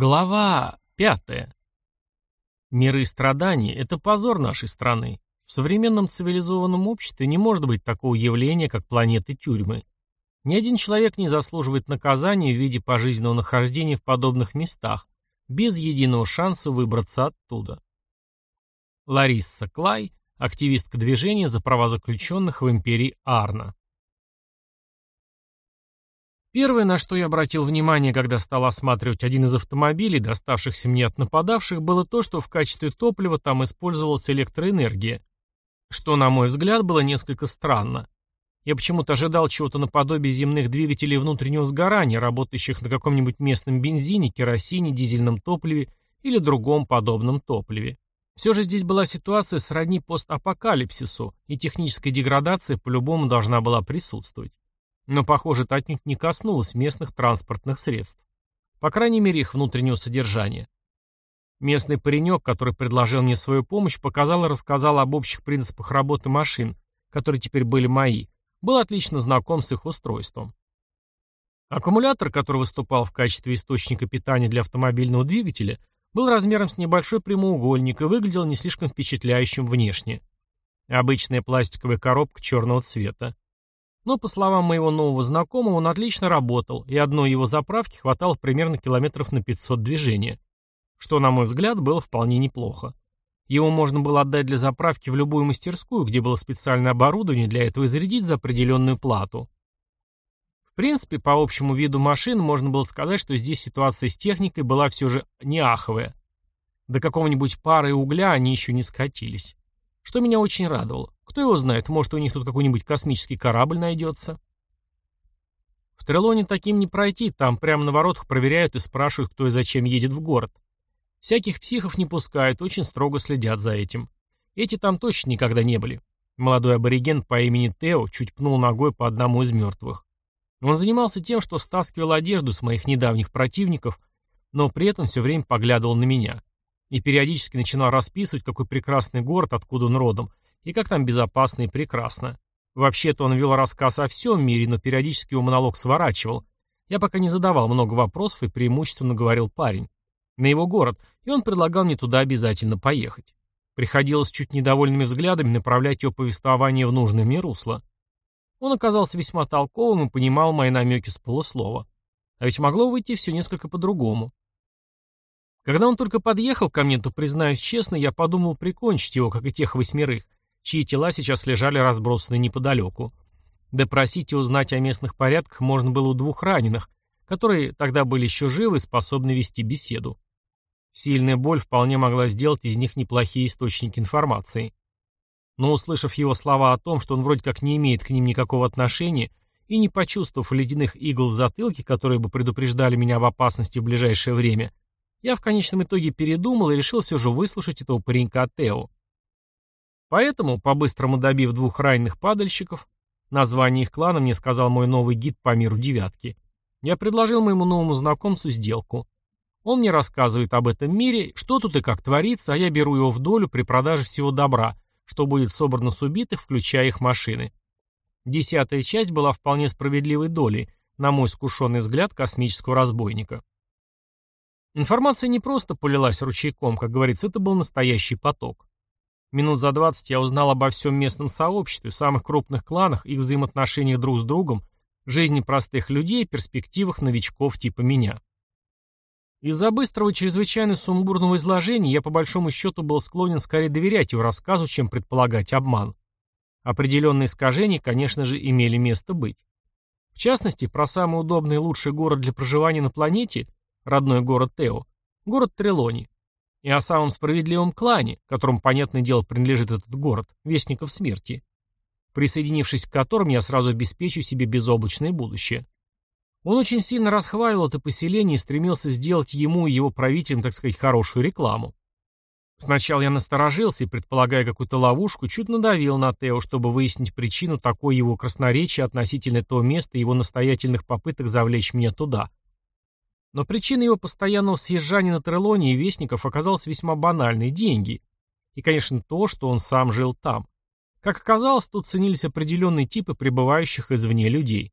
Глава пятая. Миры страданий – это позор нашей страны. В современном цивилизованном обществе не может быть такого явления, как планеты тюрьмы. Ни один человек не заслуживает наказания в виде пожизненного нахождения в подобных местах, без единого шанса выбраться оттуда. Ларисса Клай, активистка движения за права заключенных в империи Арна. Первое, на что я обратил внимание, когда стал осматривать один из автомобилей, доставшихся мне от нападавших, было то, что в качестве топлива там использовалась электроэнергия. Что, на мой взгляд, было несколько странно. Я почему-то ожидал чего-то наподобие земных двигателей внутреннего сгорания, работающих на каком-нибудь местном бензине, керосине, дизельном топливе или другом подобном топливе. Все же здесь была ситуация сродни постапокалипсису, и техническая деградация по-любому должна была присутствовать. Но, похоже, это отнюдь не коснулось местных транспортных средств. По крайней мере, их внутреннего содержания. Местный паренек, который предложил мне свою помощь, показал и рассказал об общих принципах работы машин, которые теперь были мои, был отлично знаком с их устройством. Аккумулятор, который выступал в качестве источника питания для автомобильного двигателя, был размером с небольшой прямоугольник и выглядел не слишком впечатляющим внешне. Обычная пластиковая коробка черного цвета. Но, по словам моего нового знакомого, он отлично работал, и одной его заправки хватало примерно километров на 500 движения. Что, на мой взгляд, было вполне неплохо. Его можно было отдать для заправки в любую мастерскую, где было специальное оборудование для этого и зарядить за определенную плату. В принципе, по общему виду машин можно было сказать, что здесь ситуация с техникой была все же не аховая. До какого-нибудь пары угля они еще не скатились. Что меня очень радовало. Кто его знает, может, у них тут какой-нибудь космический корабль найдется. В Трелоне таким не пройти, там прямо на воротах проверяют и спрашивают, кто и зачем едет в город. Всяких психов не пускают, очень строго следят за этим. Эти там точно никогда не были. Молодой абориген по имени Тео чуть пнул ногой по одному из мертвых. Он занимался тем, что стаскивал одежду с моих недавних противников, но при этом все время поглядывал на меня. И периодически начинал расписывать, какой прекрасный город, откуда он родом, и как там безопасно и прекрасно. Вообще-то он вел рассказ о всем мире, но периодически его монолог сворачивал. Я пока не задавал много вопросов и преимущественно говорил парень. На его город, и он предлагал мне туда обязательно поехать. Приходилось чуть недовольными взглядами направлять его повествование в нужное мне русло. Он оказался весьма толковым и понимал мои намеки с полуслова. А ведь могло выйти все несколько по-другому. Когда он только подъехал ко мне, то, признаюсь честно, я подумал прикончить его, как и тех восьмерых, чьи тела сейчас лежали разбросаны неподалеку. Допросить и узнать о местных порядках можно было у двух раненых, которые тогда были еще живы и способны вести беседу. Сильная боль вполне могла сделать из них неплохие источники информации. Но услышав его слова о том, что он вроде как не имеет к ним никакого отношения, и не почувствовав ледяных игл в затылке, которые бы предупреждали меня об опасности в ближайшее время, я в конечном итоге передумал и решил все же выслушать этого паренька Тео. Поэтому, по-быстрому добив двух раненых падальщиков, название их клана мне сказал мой новый гид по миру девятки, я предложил моему новому знакомцу сделку. Он мне рассказывает об этом мире, что тут и как творится, а я беру его в долю при продаже всего добра, что будет собрано с убитых, включая их машины. Десятая часть была вполне справедливой долей, на мой скушенный взгляд, космического разбойника. Информация не просто полилась ручейком, как говорится, это был настоящий поток. Минут за двадцать я узнал обо всем местном сообществе, самых крупных кланах, их взаимоотношениях друг с другом, жизни простых людей, перспективах новичков типа меня. Из-за быстрого чрезвычайно сумбурного изложения я по большому счету был склонен скорее доверять его рассказу, чем предполагать обман. Определенные искажения, конечно же, имели место быть. В частности, про самый удобный и лучший город для проживания на планете, родной город Тео, город Трелони, и о самом справедливом клане, которому, понятное дело, принадлежит этот город, Вестников Смерти, присоединившись к которым я сразу обеспечу себе безоблачное будущее. Он очень сильно расхваливал это поселение и стремился сделать ему и его правителям, так сказать, хорошую рекламу. Сначала я насторожился и, предполагая какую-то ловушку, чуть надавил на Тео, чтобы выяснить причину такой его красноречия относительно того места и его настоятельных попыток завлечь меня туда. Но причиной его постоянного съезжания на Трелоне и Вестников оказалась весьма банальной – деньги. И, конечно, то, что он сам жил там. Как оказалось, тут ценились определенные типы пребывающих извне людей.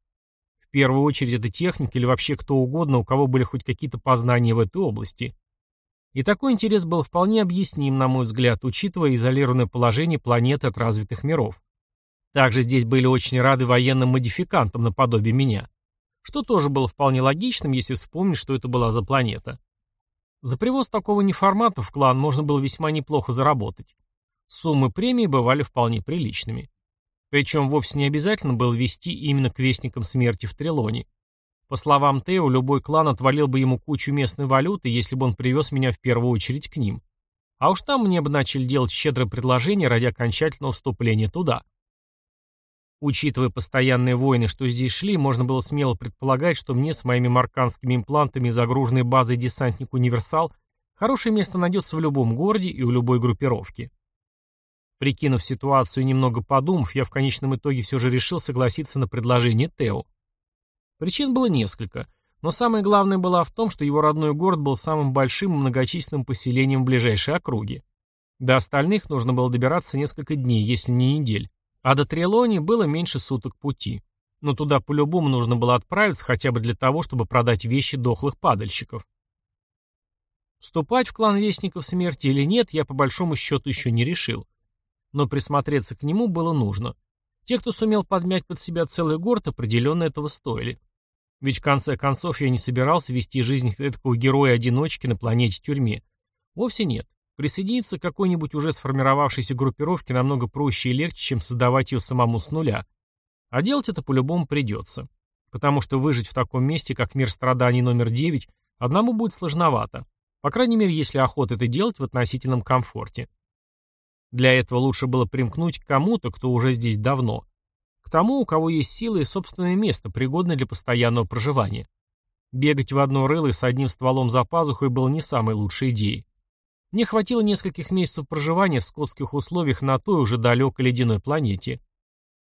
В первую очередь это техник или вообще кто угодно, у кого были хоть какие-то познания в этой области. И такой интерес был вполне объясним, на мой взгляд, учитывая изолированное положение планеты от развитых миров. Также здесь были очень рады военным модификантам наподобие меня. Что тоже было вполне логичным, если вспомнить, что это была за планета. За привоз такого неформата в клан можно было весьма неплохо заработать. Суммы премии бывали вполне приличными. Причем вовсе не обязательно было вести именно к Вестникам Смерти в Трелоне. По словам Тео, любой клан отвалил бы ему кучу местной валюты, если бы он привез меня в первую очередь к ним. А уж там мне бы начали делать щедрое предложение ради окончательного вступления туда. Учитывая постоянные войны, что здесь шли, можно было смело предполагать, что мне с моими марканскими имплантами и загруженной базой десантник «Универсал» хорошее место найдется в любом городе и у любой группировки. Прикинув ситуацию и немного подумав, я в конечном итоге все же решил согласиться на предложение Тео. Причин было несколько, но самое главное было в том, что его родной город был самым большим и многочисленным поселением в ближайшей округе. До остальных нужно было добираться несколько дней, если не недель. А до Трелони было меньше суток пути. Но туда по-любому нужно было отправиться хотя бы для того, чтобы продать вещи дохлых падальщиков. Вступать в клан Вестников Смерти или нет, я по большому счету еще не решил но присмотреться к нему было нужно. Те, кто сумел подмять под себя целый город, определенно этого стоили. Ведь в конце концов я не собирался вести жизнь такого героя-одиночки на планете-тюрьме. Вовсе нет. Присоединиться к какой-нибудь уже сформировавшейся группировке намного проще и легче, чем создавать ее самому с нуля. А делать это по-любому придется. Потому что выжить в таком месте, как мир страданий номер 9, одному будет сложновато. По крайней мере, если охота это делать в относительном комфорте. Для этого лучше было примкнуть к кому-то, кто уже здесь давно. К тому, у кого есть силы и собственное место, пригодное для постоянного проживания. Бегать в одно рыло с одним стволом за пазухой было не самой лучшей идеей. Мне хватило нескольких месяцев проживания в скотских условиях на той уже далекой ледяной планете.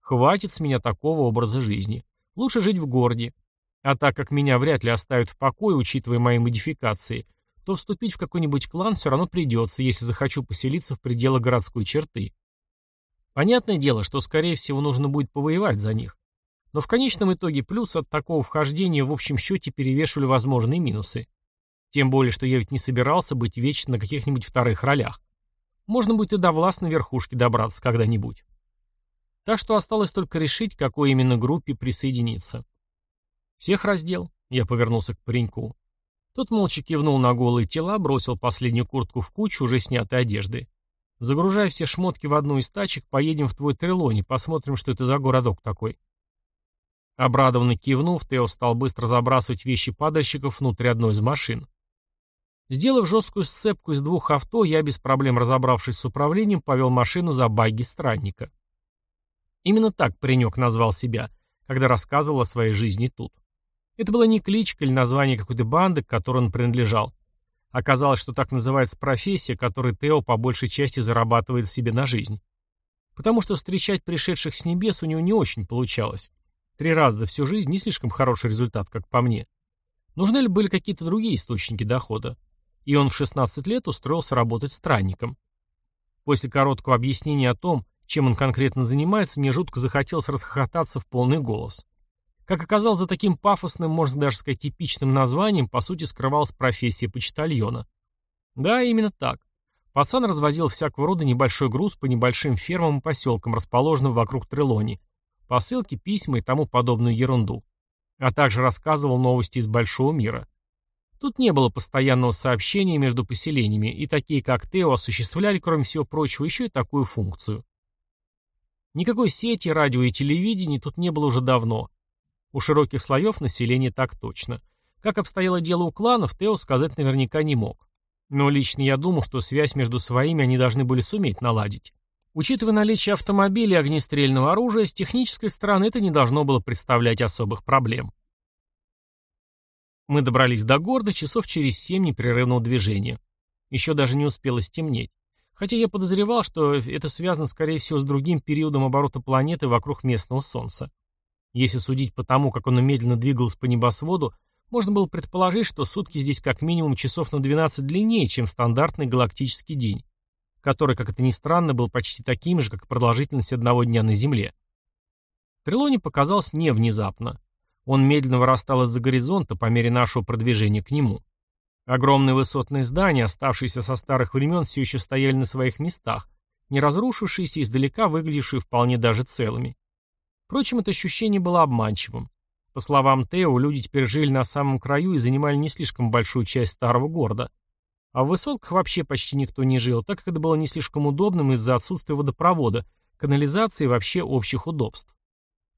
Хватит с меня такого образа жизни. Лучше жить в городе. А так как меня вряд ли оставят в покое, учитывая мои модификации – то вступить в какой-нибудь клан все равно придется, если захочу поселиться в пределах городской черты. Понятное дело, что, скорее всего, нужно будет повоевать за них. Но в конечном итоге плюс от такого вхождения в общем счете перевешивали возможные минусы. Тем более, что я ведь не собирался быть вечно на каких-нибудь вторых ролях. Можно будет и до властной верхушки добраться когда-нибудь. Так что осталось только решить, к какой именно группе присоединиться. «Всех раздел?» — я повернулся к пареньку. Тот молча кивнул на голые тела, бросил последнюю куртку в кучу уже снятой одежды. Загружай все шмотки в одну из тачек, поедем в твой Трелони, посмотрим, что это за городок такой. Обрадованно кивнув, Тео стал быстро забрасывать вещи падальщиков внутрь одной из машин. Сделав жесткую сцепку из двух авто, я, без проблем разобравшись с управлением, повел машину за багги странника. Именно так паренек назвал себя, когда рассказывал о своей жизни тут. Это была не кличка или название какой-то банды, к которой он принадлежал. Оказалось, что так называется профессия, которой Тео по большей части зарабатывает себе на жизнь. Потому что встречать пришедших с небес у него не очень получалось. Три раза за всю жизнь не слишком хороший результат, как по мне. Нужны ли были какие-то другие источники дохода? И он в 16 лет устроился работать странником. После короткого объяснения о том, чем он конкретно занимается, мне жутко захотелось расхохотаться в полный голос. Как оказалось, за таким пафосным, можно даже сказать, типичным названием, по сути, скрывалась профессия почтальона. Да, именно так. Пацан развозил всякого рода небольшой груз по небольшим фермам и поселкам, расположенным вокруг Трелони. Посылки, письма и тому подобную ерунду. А также рассказывал новости из большого мира. Тут не было постоянного сообщения между поселениями, и такие, как Тео, осуществляли, кроме всего прочего, еще и такую функцию. Никакой сети, радио и телевидения тут не было уже давно. У широких слоев населения так точно. Как обстояло дело у кланов, Тео сказать наверняка не мог. Но лично я думал, что связь между своими они должны были суметь наладить. Учитывая наличие автомобилей и огнестрельного оружия, с технической стороны это не должно было представлять особых проблем. Мы добрались до города часов через семь непрерывного движения. Еще даже не успело стемнеть. Хотя я подозревал, что это связано, скорее всего, с другим периодом оборота планеты вокруг местного Солнца. Если судить по тому, как он медленно двигался по небосводу, можно было предположить, что сутки здесь как минимум часов на 12 длиннее, чем стандартный галактический день, который, как это ни странно, был почти таким же, как продолжительность одного дня на Земле. Трелони показалось не внезапно. Он медленно вырастал из-за горизонта по мере нашего продвижения к нему. Огромные высотные здания, оставшиеся со старых времен, все еще стояли на своих местах, не разрушившиеся, издалека выглядевшие вполне даже целыми. Впрочем, это ощущение было обманчивым. По словам Тео, люди теперь жили на самом краю и занимали не слишком большую часть старого города. А в высотках вообще почти никто не жил, так как это было не слишком удобным из-за отсутствия водопровода, канализации и вообще общих удобств.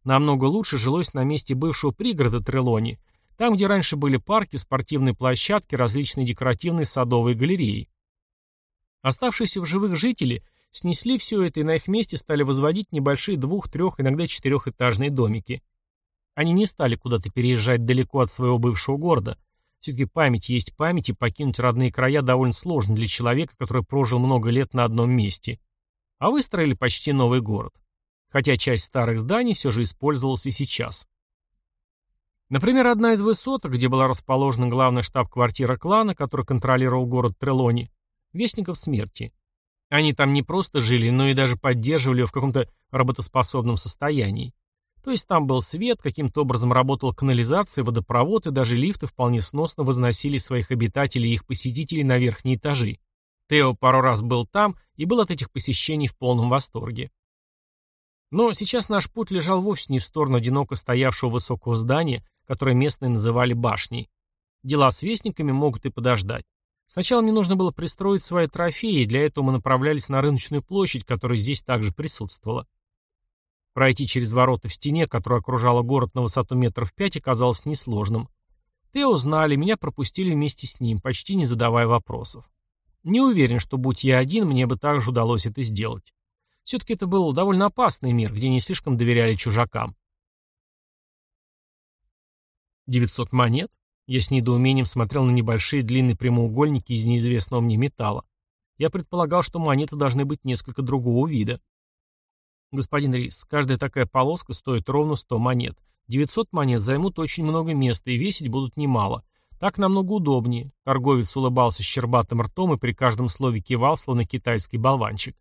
Намного лучше жилось на месте бывшего пригорода Трелони, там, где раньше были парки, спортивные площадки, различные декоративные садовые галереи. Оставшиеся в живых жители снесли все это и на их месте стали возводить небольшие двух-, трех-, иногда четырехэтажные домики. Они не стали куда-то переезжать далеко от своего бывшего города. Все-таки память есть память, и покинуть родные края довольно сложно для человека, который прожил много лет на одном месте. А выстроили почти новый город. Хотя часть старых зданий все же использовалась и сейчас. Например, одна из высоток, где была расположена главная штаб-квартира клана, который контролировал город Трелони, Вестников Смерти. Они там не просто жили, но и даже поддерживали его в каком-то работоспособном состоянии. То есть там был свет, каким-то образом работала канализация, водопровод и даже лифты вполне сносно возносили своих обитателей и их посетителей на верхние этажи. Тео пару раз был там и был от этих посещений в полном восторге. Но сейчас наш путь лежал вовсе не в сторону одиноко стоявшего высокого здания, которое местные называли башней. Дела с вестниками могут и подождать. Сначала мне нужно было пристроить свои трофеи, и для этого мы направлялись на рыночную площадь, которая здесь также присутствовала. Пройти через ворота в стене, которая окружала город на высоту метров пять, оказалось несложным. Тео знали, меня пропустили вместе с ним, почти не задавая вопросов. Не уверен, что будь я один, мне бы также удалось это сделать. Все-таки это был довольно опасный мир, где не слишком доверяли чужакам. 900 монет? Я с недоумением смотрел на небольшие длинные прямоугольники из неизвестного мне металла. Я предполагал, что монеты должны быть несколько другого вида. Господин Рис, каждая такая полоска стоит ровно 100 монет. 900 монет займут очень много места и весить будут немало. Так намного удобнее. Торговец улыбался щербатым ртом и при каждом слове кивал, словно китайский болванчик.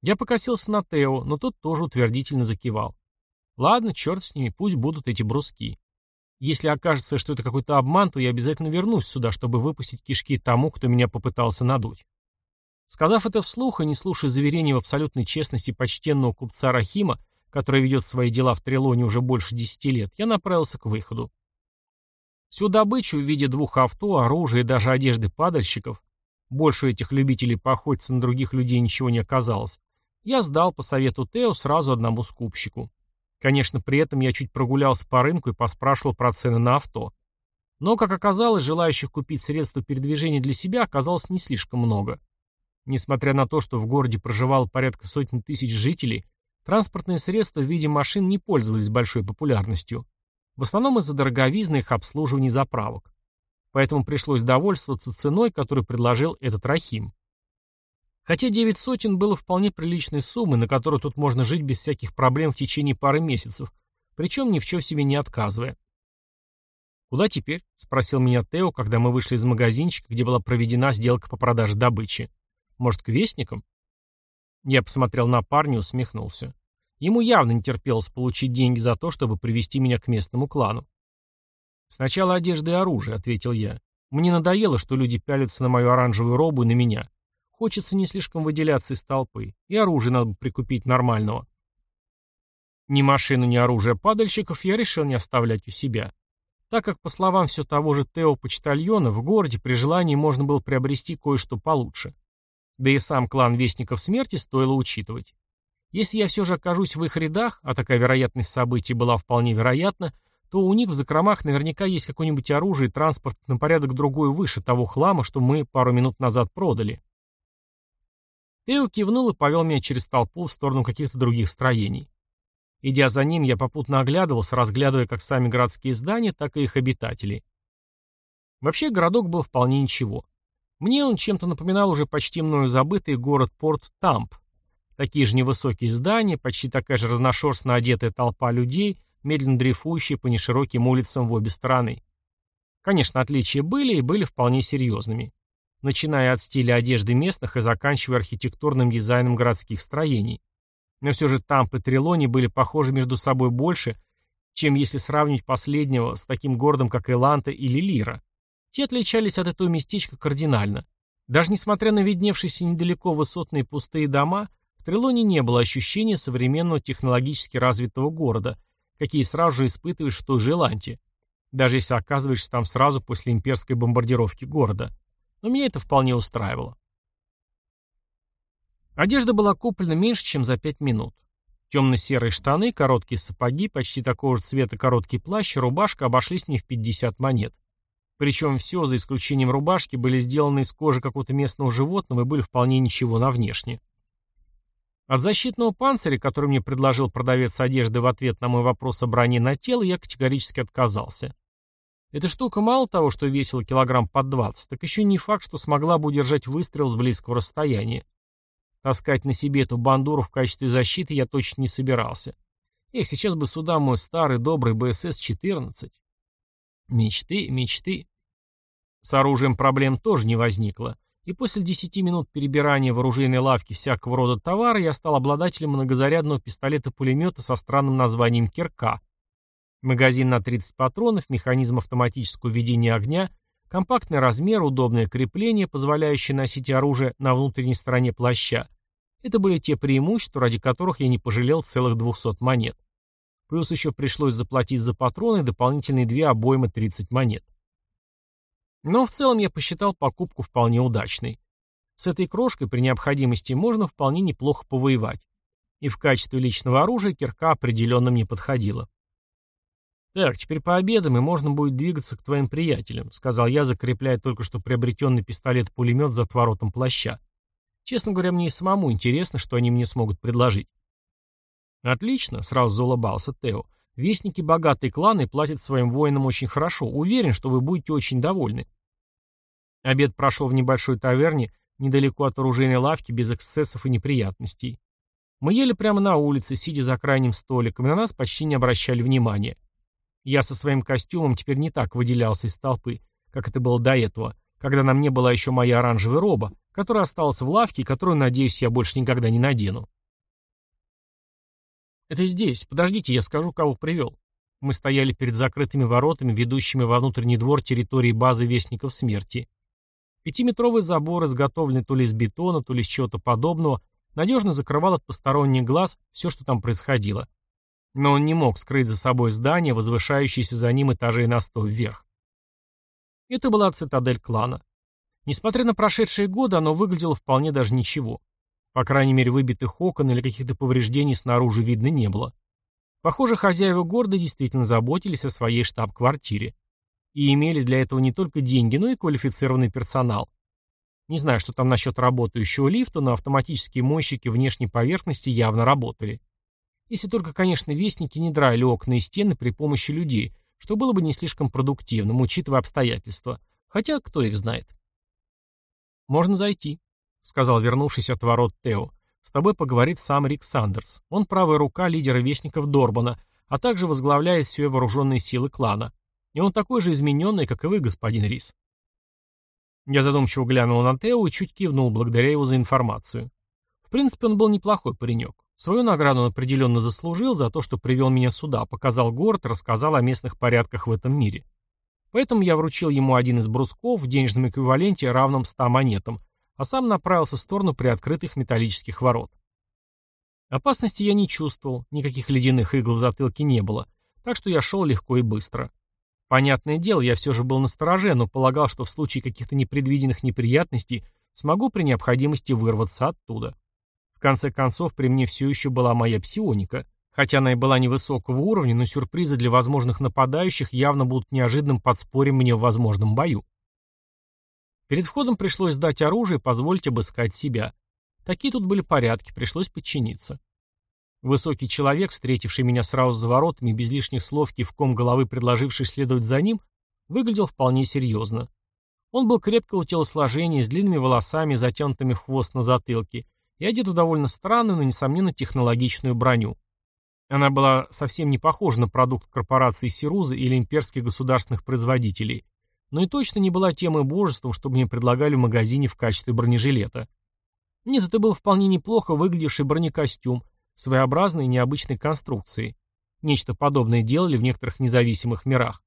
Я покосился на Тео, но тот тоже утвердительно закивал. Ладно, черт с ними, пусть будут эти бруски. Если окажется, что это какой-то обман, то я обязательно вернусь сюда, чтобы выпустить кишки тому, кто меня попытался надуть. Сказав это вслух и не слушая заверений в абсолютной честности почтенного купца Рахима, который ведет свои дела в Трелоне уже больше десяти лет, я направился к выходу. Всю добычу в виде двух авто, оружия и даже одежды падальщиков, больше этих любителей поохотиться на других людей ничего не оказалось, я сдал по совету Тео сразу одному скупщику. Конечно, при этом я чуть прогулялся по рынку и поспрашивал про цены на авто. Но, как оказалось, желающих купить средства передвижения для себя оказалось не слишком много. Несмотря на то, что в городе проживало порядка сотни тысяч жителей, транспортные средства в виде машин не пользовались большой популярностью. В основном из-за дороговизны их обслуживания и заправок. Поэтому пришлось довольствоваться ценой, которую предложил этот Рахим. Хотя девять сотен было вполне приличной суммой, на которую тут можно жить без всяких проблем в течение пары месяцев, причем ни в чем себе не отказывая. «Куда теперь?» — спросил меня Тео, когда мы вышли из магазинчика, где была проведена сделка по продаже добычи. Может, к вестникам? Я посмотрел на парня и усмехнулся. Ему явно не терпелось получить деньги за то, чтобы привести меня к местному клану. «Сначала одежда и оружие», — ответил я. «Мне надоело, что люди пялятся на мою оранжевую робу и на меня. Хочется не слишком выделяться из толпы. И оружие надо бы прикупить нормального». Ни машину, ни оружие падальщиков я решил не оставлять у себя. Так как, по словам все того же Тео Почтальона, в городе при желании можно было приобрести кое-что получше. Да и сам клан Вестников Смерти стоило учитывать. Если я все же окажусь в их рядах, а такая вероятность событий была вполне вероятна, то у них в закромах наверняка есть какое-нибудь оружие и транспорт на порядок другой выше того хлама, что мы пару минут назад продали. Тео кивнул и повел меня через толпу в сторону каких-то других строений. Идя за ним, я попутно оглядывался, разглядывая как сами городские здания, так и их обитателей. Вообще городок был вполне ничего. Мне он чем-то напоминал уже почти мною забытый город-порт Тамп. Такие же невысокие здания, почти такая же разношерстно одетая толпа людей, медленно дрейфующие по нешироким улицам в обе стороны. Конечно, отличия были и были вполне серьезными. Начиная от стиля одежды местных и заканчивая архитектурным дизайном городских строений. Но все же Тамп и Трелони были похожи между собой больше, чем если сравнить последнего с таким городом, как Эланта или Лира. Те отличались от этого местечка кардинально. Даже несмотря на видневшиеся недалеко высотные пустые дома, в Трелоне не было ощущения современного технологически развитого города, какие сразу же испытываешь в той же Эланте, даже если оказываешься там сразу после имперской бомбардировки города. Но меня это вполне устраивало. Одежда была куплена меньше, чем за пять минут. Темно-серые штаны, короткие сапоги, почти такого же цвета короткий плащ и рубашка обошлись мне в 50 монет. Причем все, за исключением рубашки, были сделаны из кожи какого-то местного животного и были вполне ничего на внешне. От защитного панциря, который мне предложил продавец одежды в ответ на мой вопрос о броне на тело, я категорически отказался. Эта штука мало того, что весила килограмм под 20, так еще не факт, что смогла бы удержать выстрел с близкого расстояния. Таскать на себе эту бандуру в качестве защиты я точно не собирался. Эх, сейчас бы сюда мой старый добрый БСС-14. Мечты, мечты. С оружием проблем тоже не возникло. И после 10 минут перебирания в оружейной лавке всякого рода товара я стал обладателем многозарядного пистолета-пулемета со странным названием «Кирка». Магазин на 30 патронов, механизм автоматического ведения огня, компактный размер, удобное крепление, позволяющее носить оружие на внутренней стороне плаща. Это были те преимущества, ради которых я не пожалел целых 200 монет. Плюс еще пришлось заплатить за патроны дополнительные две обоймы 30 монет. Но в целом я посчитал покупку вполне удачной. С этой крошкой при необходимости можно вполне неплохо повоевать. И в качестве личного оружия кирка определенно мне подходила. «Так, теперь пообедаем, и можно будет двигаться к твоим приятелям», сказал я, закрепляя только что приобретенный пистолет-пулемет за отворотом плаща. Честно говоря, мне и самому интересно, что они мне смогут предложить. Отлично, сразу заулыбался Тео. Вестники богатые кланы платят своим воинам очень хорошо. Уверен, что вы будете очень довольны. Обед прошел в небольшой таверне, недалеко от оружейной лавки, без эксцессов и неприятностей. Мы ели прямо на улице, сидя за крайним столиком, и на нас почти не обращали внимания. Я со своим костюмом теперь не так выделялся из толпы, как это было до этого, когда на мне была еще моя оранжевая роба, которая осталась в лавке которую, надеюсь, я больше никогда не надену. «Это здесь. Подождите, я скажу, кого привел». Мы стояли перед закрытыми воротами, ведущими во внутренний двор территории базы Вестников Смерти. Пятиметровый забор, изготовленный то ли из бетона, то ли из чего-то подобного, надежно закрывал от посторонних глаз все, что там происходило. Но он не мог скрыть за собой здание, возвышающееся за ним этажей на сто вверх. Это была цитадель клана. Несмотря на прошедшие годы, оно выглядело вполне даже ничего. По крайней мере, выбитых окон или каких-то повреждений снаружи видно не было. Похоже, хозяева города действительно заботились о своей штаб-квартире. И имели для этого не только деньги, но и квалифицированный персонал. Не знаю, что там насчет работающего лифта, но автоматические мойщики внешней поверхности явно работали. Если только, конечно, вестники не драли окна и стены при помощи людей, что было бы не слишком продуктивным, учитывая обстоятельства. Хотя, кто их знает. «Можно зайти», — сказал вернувшись от ворот Тео. «С тобой поговорит сам Рик Сандерс. Он правая рука лидера Вестников Дорбана, а также возглавляет все вооруженные силы клана. И он такой же измененный, как и вы, господин Рис». Я задумчиво глянул на Тео и чуть кивнул, благодаря его за информацию. В принципе, он был неплохой паренек. Свою награду он определенно заслужил за то, что привел меня сюда, показал город рассказал о местных порядках в этом мире. Поэтому я вручил ему один из брусков в денежном эквиваленте, равном 100 монетам, а сам направился в сторону приоткрытых металлических ворот. Опасности я не чувствовал, никаких ледяных игл в затылке не было, так что я шел легко и быстро. Понятное дело, я все же был настороже, но полагал, что в случае каких-то непредвиденных неприятностей смогу при необходимости вырваться оттуда. В конце концов, при мне все еще была моя псионика — Хотя она и была невысокого уровня, но сюрпризы для возможных нападающих явно будут неожиданным подспорьем мне в возможном бою. Перед входом пришлось сдать оружие и позволить обыскать себя. Такие тут были порядки, пришлось подчиниться. Высокий человек, встретивший меня сразу за воротами, без лишних слов кивком головы предложивший следовать за ним, выглядел вполне серьезно. Он был крепкого телосложения, с длинными волосами, затянутыми в хвост на затылке, и одет в довольно странную, но, несомненно, технологичную броню. Она была совсем не похожа на продукт корпорации Сируза или имперских государственных производителей, но и точно не была тем и божеством, чтобы мне предлагали в магазине в качестве бронежилета. Нет, это был вполне неплохо выглядевший бронекостюм, своеобразной и необычной конструкции. Нечто подобное делали в некоторых независимых мирах.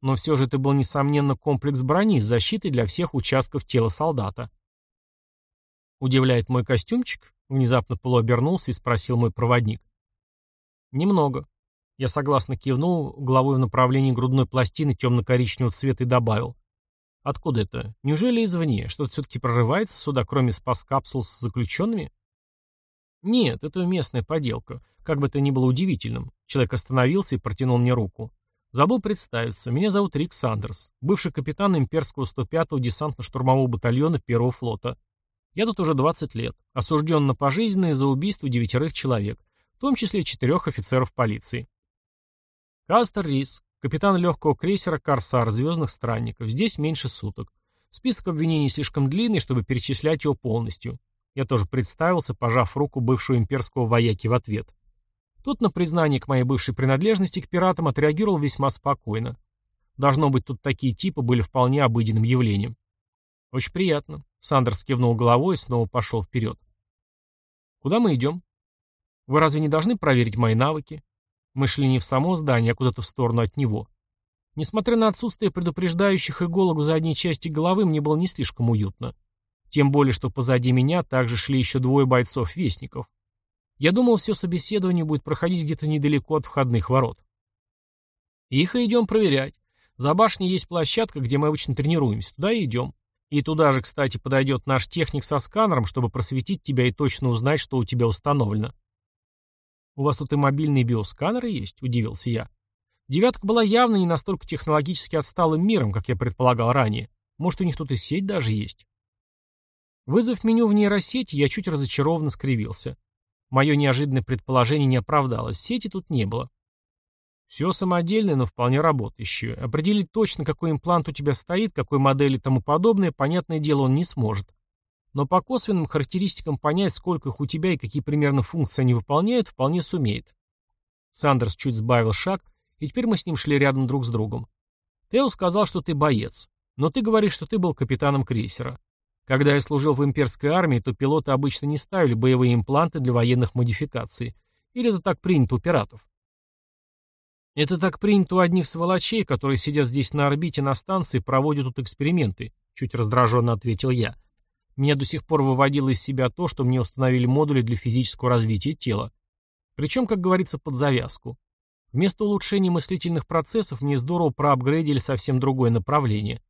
Но все же это был, несомненно, комплекс брони с защитой для всех участков тела солдата. «Удивляет мой костюмчик?» — внезапно полуобернулся и спросил мой проводник. «Немного». Я согласно кивнул головой в направлении грудной пластины темно-коричневого цвета и добавил. «Откуда это? Неужели извне? Что-то все-таки прорывается сюда, кроме спас-капсул с заключенными?» «Нет, это местная поделка. Как бы это ни было удивительным». Человек остановился и протянул мне руку. Забыл представиться. Меня зовут Рик Сандерс, бывший капитан имперского 105-го десантно-штурмового батальона Первого флота. Я тут уже 20 лет, осужден на пожизненное за убийство девятерых человек, в том числе четырех офицеров полиции. Кастер Рис, капитан легкого крейсера «Корсар» звездных странников, здесь меньше суток. Список обвинений слишком длинный, чтобы перечислять его полностью. Я тоже представился, пожав руку бывшего имперского вояки в ответ. Тот на признание к моей бывшей принадлежности к пиратам отреагировал весьма спокойно. Должно быть, тут такие типы были вполне обыденным явлением. «Очень приятно», — Сандерс кивнул головой и снова пошел вперед. «Куда мы идем?» «Вы разве не должны проверить мои навыки?» Мы шли не в само здание, а куда-то в сторону от него. Несмотря на отсутствие предупреждающих иголок за одни части головы, мне было не слишком уютно. Тем более, что позади меня также шли еще двое бойцов-вестников. Я думал, все собеседование будет проходить где-то недалеко от входных ворот. Их и идем проверять. За башней есть площадка, где мы обычно тренируемся. Туда и идем. И туда же, кстати, подойдет наш техник со сканером, чтобы просветить тебя и точно узнать, что у тебя установлено. «У вас тут и мобильные биосканеры есть?» – удивился я. «Девятка была явно не настолько технологически отсталым миром, как я предполагал ранее. Может, у них тут и сеть даже есть?» Вызов меню в нейросети, я чуть разочарованно скривился. Мое неожиданное предположение не оправдалось, сети тут не было. Все самодельное, но вполне работающее. Определить точно, какой имплант у тебя стоит, какой модели и тому подобное, понятное дело, он не сможет. Но по косвенным характеристикам понять, сколько их у тебя и какие примерно функции они выполняют, вполне сумеет. Сандерс чуть сбавил шаг, и теперь мы с ним шли рядом друг с другом. Тео сказал, что ты боец, но ты говоришь, что ты был капитаном крейсера. Когда я служил в имперской армии, то пилоты обычно не ставили боевые импланты для военных модификаций. Или это так принято у пиратов? Это так принято у одних сволочей, которые сидят здесь на орбите на станции и проводят тут эксперименты, чуть раздраженно ответил я. Меня до сих пор выводило из себя то, что мне установили модули для физического развития тела. Причем, как говорится, под завязку. Вместо улучшения мыслительных процессов мне здорово проапгрейдили совсем другое направление.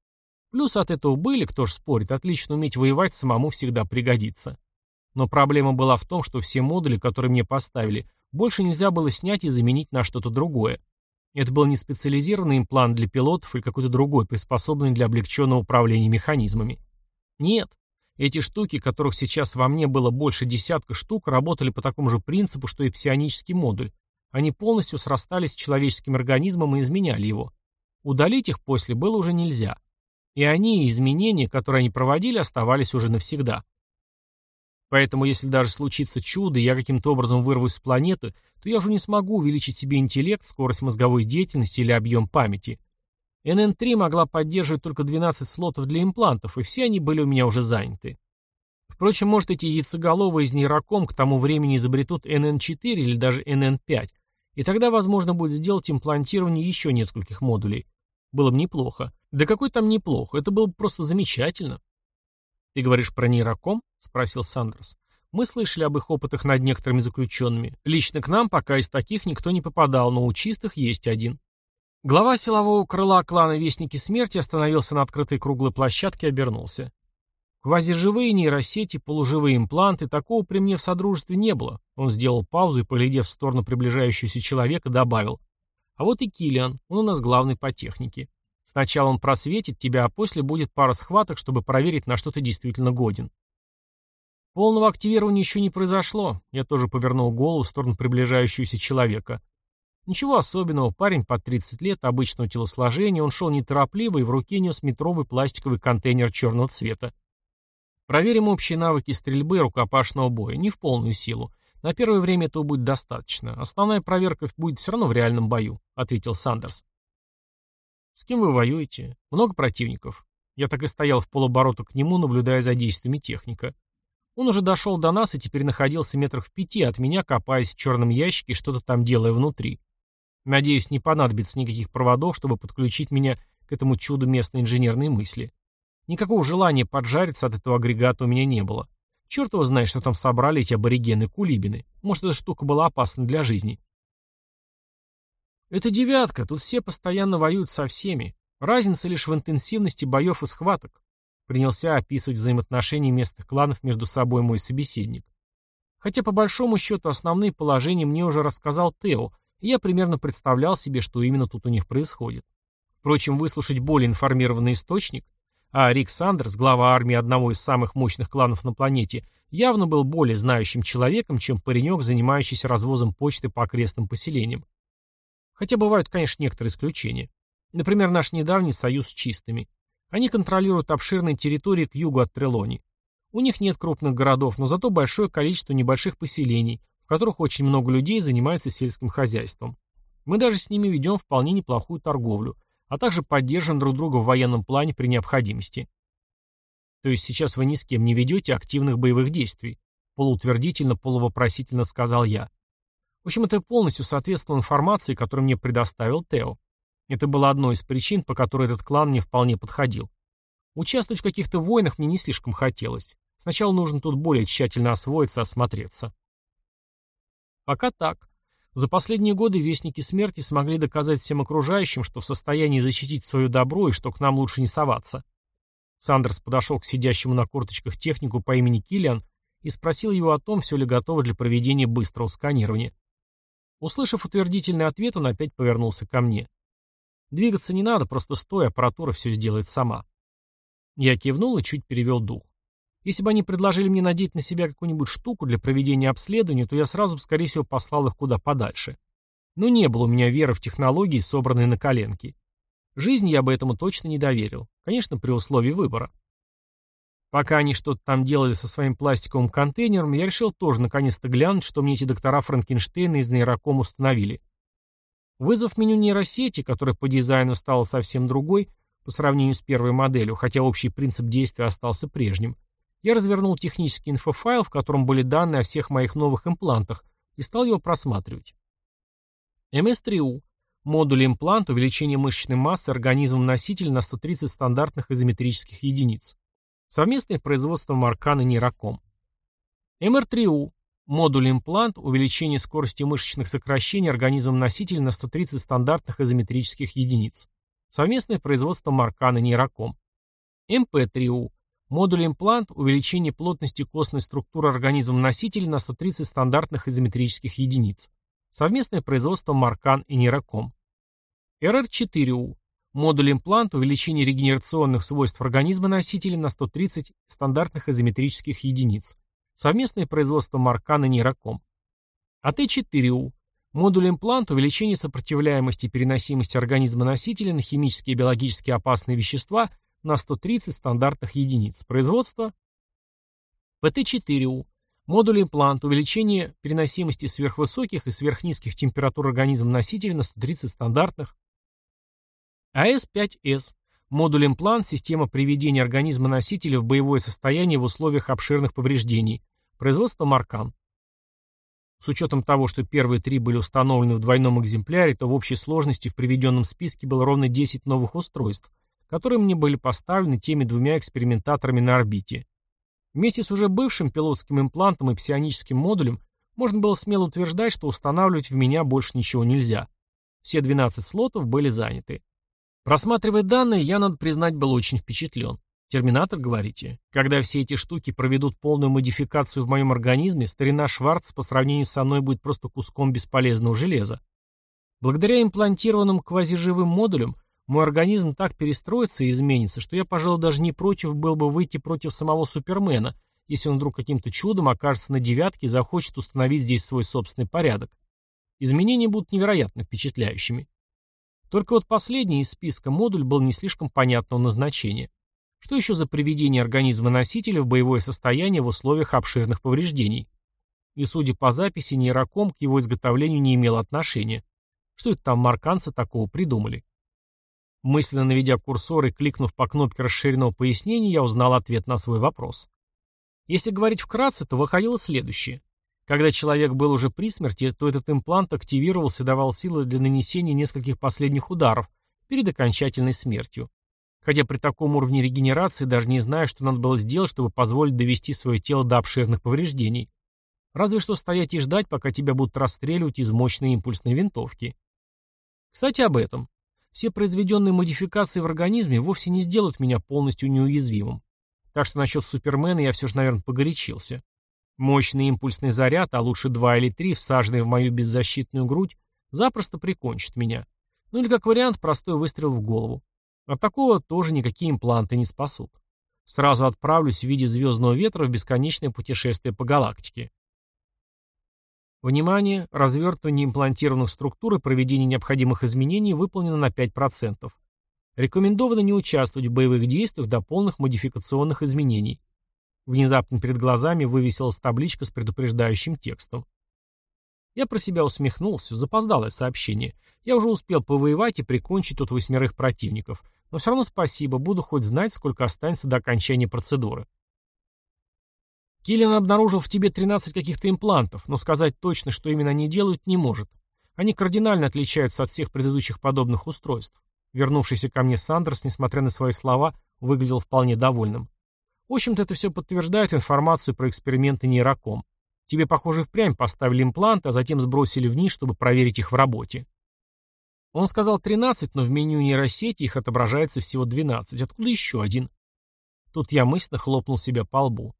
Плюс от этого были, кто ж спорит, отлично уметь воевать самому всегда пригодится. Но проблема была в том, что все модули, которые мне поставили, больше нельзя было снять и заменить на что-то другое. Это был не специализированный имплант для пилотов или какой-то другой, приспособленный для облегченного управления механизмами. Нет. Эти штуки, которых сейчас во мне было больше десятка штук, работали по такому же принципу, что и псионический модуль. Они полностью срастались с человеческим организмом и изменяли его. Удалить их после было уже нельзя. И они, и изменения, которые они проводили, оставались уже навсегда. Поэтому, если даже случится чудо, и я каким-то образом вырвусь с планеты, то я уже не смогу увеличить себе интеллект, скорость мозговой деятельности или объем памяти. НН-3 могла поддерживать только 12 слотов для имплантов, и все они были у меня уже заняты. Впрочем, может, эти яйцеголовые из нейроком к тому времени изобретут НН-4 или даже НН-5, и тогда возможно будет сделать имплантирование еще нескольких модулей. Было бы неплохо. Да какой там неплохо, это было бы просто замечательно. Ты говоришь про нейроком? Спросил Сандерс. Мы слышали об их опытах над некоторыми заключенными. Лично к нам пока из таких никто не попадал, но у чистых есть один. Глава силового крыла клана Вестники Смерти остановился на открытой круглой площадке и обернулся. Квазиживые нейросети, полуживые импланты, такого при мне в Содружестве не было. Он сделал паузу и, поглядев в сторону приближающегося человека, добавил. А вот и Килиан, он у нас главный по технике. Сначала он просветит тебя, а после будет пара схваток, чтобы проверить, на что ты действительно годен. Полного активирования еще не произошло. Я тоже повернул голову в сторону приближающегося человека. Ничего особенного, парень под 30 лет, обычного телосложения, он шел неторопливо и в руке нес метровый пластиковый контейнер черного цвета. Проверим общие навыки стрельбы и рукопашного боя, не в полную силу. На первое время этого будет достаточно. Основная проверка будет все равно в реальном бою, ответил Сандерс. «С кем вы воюете? Много противников?» Я так и стоял в полоборота к нему, наблюдая за действиями техника. Он уже дошел до нас и теперь находился метрах в пяти от меня, копаясь в черном ящике, что-то там делая внутри. Надеюсь, не понадобится никаких проводов, чтобы подключить меня к этому чуду местной инженерной мысли. Никакого желания поджариться от этого агрегата у меня не было. Черт его знает, что там собрали эти аборигены-кулибины. Может, эта штука была опасна для жизни. Это девятка, тут все постоянно воюют со всеми. Разница лишь в интенсивности боев и схваток. Принялся описывать взаимоотношения местных кланов между собой мой собеседник. Хотя по большому счету основные положения мне уже рассказал Тео, и я примерно представлял себе, что именно тут у них происходит. Впрочем, выслушать более информированный источник, а Рик Сандерс, глава армии одного из самых мощных кланов на планете, явно был более знающим человеком, чем паренек, занимающийся развозом почты по окрестным поселениям. Хотя бывают, конечно, некоторые исключения. Например, наш недавний союз с чистыми. Они контролируют обширные территории к югу от Трелони. У них нет крупных городов, но зато большое количество небольших поселений, в которых очень много людей занимается сельским хозяйством. Мы даже с ними ведем вполне неплохую торговлю, а также поддерживаем друг друга в военном плане при необходимости. То есть сейчас вы ни с кем не ведете активных боевых действий? Полуутвердительно, полувопросительно сказал я. В общем, это полностью соответствовало информации, которую мне предоставил Тео. Это было одной из причин, по которой этот клан мне вполне подходил. Участвовать в каких-то войнах мне не слишком хотелось. Сначала нужно тут более тщательно освоиться, осмотреться. Пока так. За последние годы Вестники Смерти смогли доказать всем окружающим, что в состоянии защитить свое добро и что к нам лучше не соваться. Сандерс подошел к сидящему на корточках технику по имени Киллиан и спросил его о том, все ли готово для проведения быстрого сканирования. Услышав утвердительный ответ, он опять повернулся ко мне. Двигаться не надо, просто стой, аппаратура все сделает сама. Я кивнул и чуть перевел дух. Если бы они предложили мне надеть на себя какую-нибудь штуку для проведения обследования, то я сразу бы, скорее всего, послал их куда подальше. Но не было у меня веры в технологии, собранные на коленке. Жизнь я бы этому точно не доверил. Конечно, при условии выбора. Пока они что-то там делали со своим пластиковым контейнером, я решил тоже наконец-то глянуть, что мне эти доктора Франкенштейна из нейроком установили. Вызвав меню нейросети, которая по дизайну стала совсем другой, по сравнению с первой моделью, хотя общий принцип действия остался прежним, я развернул технический инфофайл, в котором были данные о всех моих новых имплантах, и стал его просматривать. МС-3У. Модуль имплант увеличение мышечной массы организмом носителя на 130 стандартных изометрических единиц. Совместное производство Маркан и Нейроком. МР3У. Модуль имплант, увеличение скорости мышечных сокращений организмом носителя на 130 стандартных изометрических единиц. Совместное производство Маркан и Нейроком. МП3У. Модуль имплант, увеличение плотности костной структуры организмом носителя на 130 стандартных изометрических единиц. Совместное производство Маркан и Нейроком. РР4У. Модуль имплант, увеличение регенерационных свойств организма носителя на 130 стандартных изометрических единиц. Совместное производство Маркан и Нейроком. АТ4У. Модуль имплант, увеличение сопротивляемости и переносимости организма носителя на химические и биологически опасные вещества на 130 стандартных единиц. Производство ПТ4У. Модуль имплант, увеличение переносимости сверхвысоких и сверхнизких температур организма носителя на 130 стандартных АС-5С. Модуль имплант, система приведения организма носителя в боевое состояние в условиях обширных повреждений. Производство Маркан. С учетом того, что первые три были установлены в двойном экземпляре, то в общей сложности в приведенном списке было ровно 10 новых устройств, которые мне были поставлены теми двумя экспериментаторами на орбите. Вместе с уже бывшим пилотским имплантом и псионическим модулем можно было смело утверждать, что устанавливать в меня больше ничего нельзя. Все 12 слотов были заняты. Просматривая данные, я, надо признать, был очень впечатлен. Терминатор, говорите? Когда все эти штуки проведут полную модификацию в моем организме, старина Шварц по сравнению со мной будет просто куском бесполезного железа. Благодаря имплантированным квазиживым модулям мой организм так перестроится и изменится, что я, пожалуй, даже не против был бы выйти против самого Супермена, если он вдруг каким-то чудом окажется на девятке и захочет установить здесь свой собственный порядок. Изменения будут невероятно впечатляющими. Только вот последний из списка модуль был не слишком понятного назначения. Что еще за приведение организма носителя в боевое состояние в условиях обширных повреждений? И, судя по записи, нейроком к его изготовлению не имел отношения. Что это там марканцы такого придумали? Мысленно наведя курсор и кликнув по кнопке расширенного пояснения, я узнал ответ на свой вопрос. Если говорить вкратце, то выходило следующее. Когда человек был уже при смерти, то этот имплант активировался и давал силы для нанесения нескольких последних ударов перед окончательной смертью. Хотя при таком уровне регенерации даже не знаю, что надо было сделать, чтобы позволить довести свое тело до обширных повреждений. Разве что стоять и ждать, пока тебя будут расстреливать из мощной импульсной винтовки. Кстати, об этом. Все произведенные модификации в организме вовсе не сделают меня полностью неуязвимым. Так что насчет Супермена я все же, наверное, погорячился. Мощный импульсный заряд, а лучше два или три, всаженные в мою беззащитную грудь, запросто прикончит меня. Ну или как вариант, простой выстрел в голову. От такого тоже никакие импланты не спасут. Сразу отправлюсь в виде звездного ветра в бесконечное путешествие по галактике. Внимание! Развертывание имплантированных структур и проведение необходимых изменений выполнено на 5%. Рекомендовано не участвовать в боевых действиях до полных модификационных изменений. Внезапно перед глазами вывесилась табличка с предупреждающим текстом. Я про себя усмехнулся, запоздалое сообщение. Я уже успел повоевать и прикончить тут восьмерых противников. Но все равно спасибо, буду хоть знать, сколько останется до окончания процедуры. Киллиан обнаружил в тебе 13 каких-то имплантов, но сказать точно, что именно они делают, не может. Они кардинально отличаются от всех предыдущих подобных устройств. Вернувшийся ко мне Сандерс, несмотря на свои слова, выглядел вполне довольным. В общем-то, это все подтверждает информацию про эксперименты нейроком. Тебе, похоже, впрямь поставили импланты, а затем сбросили вниз, чтобы проверить их в работе. Он сказал 13, но в меню нейросети их отображается всего 12. Откуда еще один? Тут я мысленно хлопнул себя по лбу.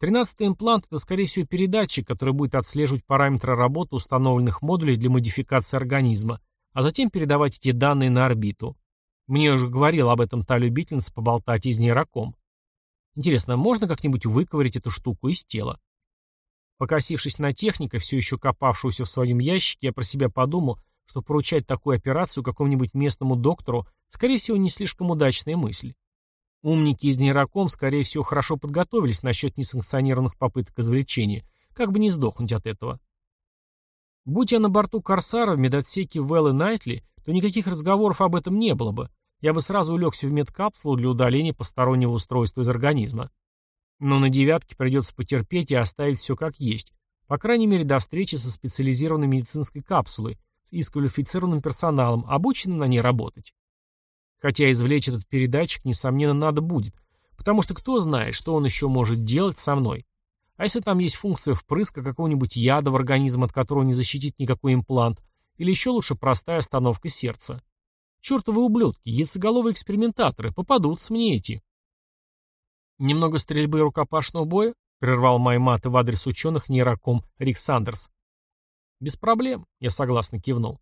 Тринадцатый имплант – это, скорее всего, передатчик, который будет отслеживать параметры работы установленных модулей для модификации организма, а затем передавать эти данные на орбиту. Мне уже говорил об этом та любительница поболтать из нейроком. Интересно, можно как-нибудь выковырять эту штуку из тела? Покосившись на техника, все еще копавшуюся в своем ящике, я про себя подумал, что поручать такую операцию какому-нибудь местному доктору, скорее всего, не слишком удачная мысль. Умники из нейроком, скорее всего, хорошо подготовились насчет несанкционированных попыток извлечения, как бы не сдохнуть от этого. Будь я на борту Корсара в медотсеке Вэллы Найтли, то никаких разговоров об этом не было бы. Я бы сразу улегся в медкапсулу для удаления постороннего устройства из организма. Но на девятке придется потерпеть и оставить все как есть, по крайней мере до встречи со специализированной медицинской капсулой и с квалифицированным персоналом, обученным на ней работать. Хотя извлечь этот передатчик, несомненно, надо будет, потому что кто знает, что он еще может делать со мной. А если там есть функция впрыска какого-нибудь яда в организм, от которого не защитит никакой имплант, или еще лучше простая остановка сердца. Чертовы ублюдки, яйцеголовые экспериментаторы, попадутся мне эти. Немного стрельбы и рукопашного боя? Прервал мои маты в адрес ученых нейроком Рик Сандерс. Без проблем, я согласно кивнул.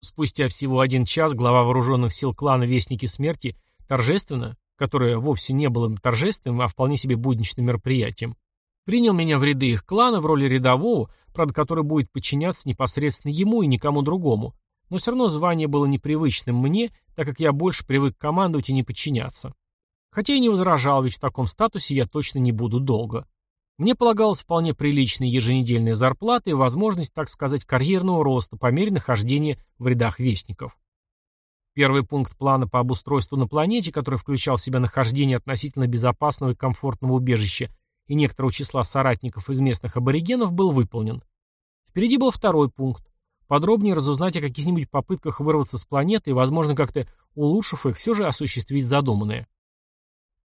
Спустя всего один час глава вооруженных сил клана Вестники Смерти торжественно, которое вовсе не было торжественным, а вполне себе будничным мероприятием, принял меня в ряды их клана в роли рядового, правда, который будет подчиняться непосредственно ему и никому другому, но все равно звание было непривычным мне, так как я больше привык командовать и не подчиняться. Хотя и не возражал, ведь в таком статусе я точно не буду долго. Мне полагалась вполне приличная еженедельная зарплата и возможность, так сказать, карьерного роста по мере нахождения в рядах вестников. Первый пункт плана по обустройству на планете, который включал в себя нахождение относительно безопасного и комфортного убежища и некоторого числа соратников из местных аборигенов, был выполнен. Впереди был второй пункт. Подробнее разузнать о каких-нибудь попытках вырваться с планеты и, возможно, как-то улучшив их, все же осуществить задуманное.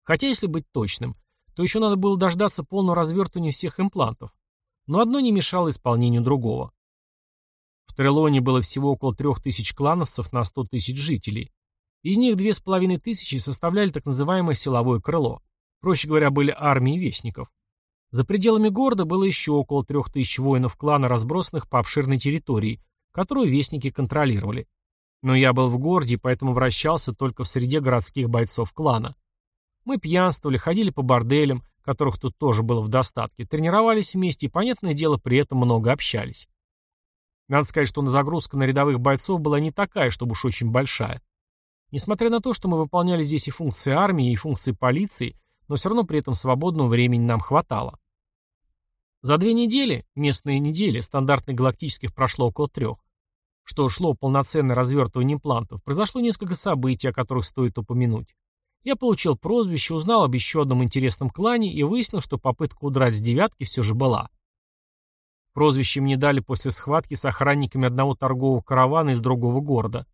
Хотя, если быть точным, то еще надо было дождаться полного развертывания всех имплантов. Но одно не мешало исполнению другого. В Трелоне было всего около трех тысяч клановцев на сто тысяч жителей. Из них две с половиной тысячи составляли так называемое силовое крыло. Проще говоря, были армии вестников. За пределами города было еще около трех тысяч воинов клана, разбросанных по обширной территории, которую вестники контролировали. Но я был в городе, поэтому вращался только в среде городских бойцов клана. Мы пьянствовали, ходили по борделям, которых тут тоже было в достатке, тренировались вместе и, понятное дело, при этом много общались. Надо сказать, что загрузка на рядовых бойцов была не такая, чтобы уж очень большая. Несмотря на то, что мы выполняли здесь и функции армии, и функции полиции, но все равно при этом свободного времени нам хватало. За две недели, местные недели, стандартных галактических прошло около трех, что шло полноценное развертывание имплантов, произошло несколько событий, о которых стоит упомянуть. Я получил прозвище, узнал об еще одном интересном клане и выяснил, что попытка удрать с девятки все же была. Прозвище мне дали после схватки с охранниками одного торгового каравана из другого города.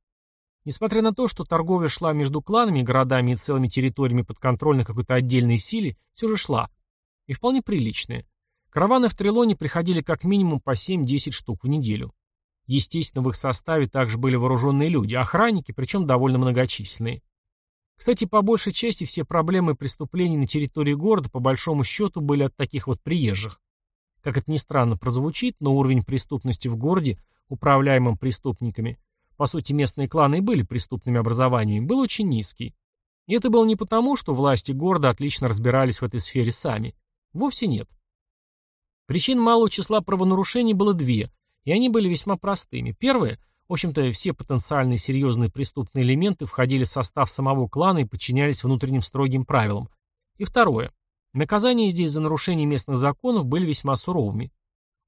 Несмотря на то, что торговля шла между кланами, городами и целыми территориями подконтрольной какой-то отдельной силе, все же шла. И вполне приличная. Караваны в Трилоне приходили как минимум по 7-10 штук в неделю. Естественно, в их составе также были вооруженные люди, охранники, причем довольно многочисленные. Кстати, по большей части все проблемы преступлений на территории города по большому счету были от таких вот приезжих. Как это ни странно прозвучит, но уровень преступности в городе, управляемом преступниками, по сути местные кланы и были преступными образованиями, был очень низкий. И это было не потому, что власти города отлично разбирались в этой сфере сами. Вовсе нет. Причин малого числа правонарушений было две, и они были весьма простыми. Первое, в общем-то, все потенциальные серьезные преступные элементы входили в состав самого клана и подчинялись внутренним строгим правилам. И второе, Наказания здесь за нарушение местных законов были весьма суровыми.